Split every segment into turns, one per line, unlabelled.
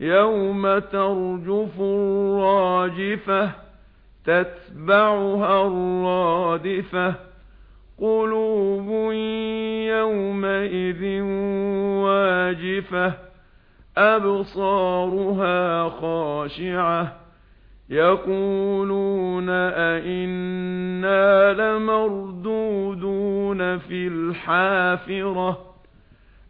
يَوْمَ تَرْجُفُ الرَّاجِفَةُ تَتْبَعُهَا الرَّادِفَةُ قُلُوبٌ يَوْمَئِذٍ وَاجِفَةٌ أَبْصَارُهَا خَاشِعَةٌ يَقُولُونَ أئنا لَمَرْدُودُونَ فِي الْحَافِرَةِ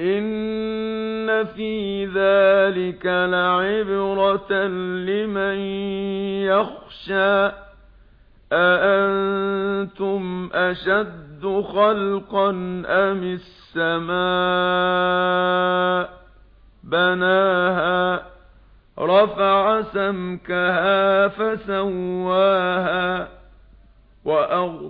إن في ذلك لعبرة لمن يخشى أأنتم أشد خلقا أم السماء بناها رفع سمكها فسواها وأغطى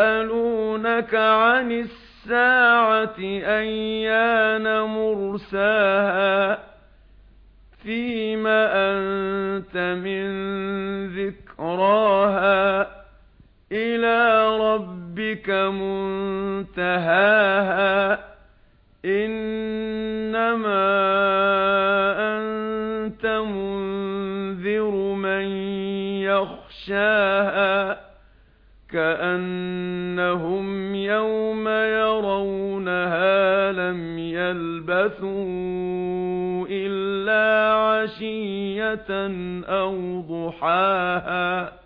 يَسْأَلُونَكَ عَنِ السَّاعَةِ أَيَّانَ مُرْسَاهَا فِيمَ أَنْتَ مِنْ ذِكْرَاهَا إِلَى رَبِّكَ مُنْتَهَاهَا إِنَّمَا أَنْتَ مُنْذِرُ مَنْ يَخْشَاهَا كَأَنَّهُمْ يَوْمَ يَرَوْنَهَا لَمْ يَلْبَثُوا إِلَّا عَشِيَّةً أَوْ ضُحَاهَا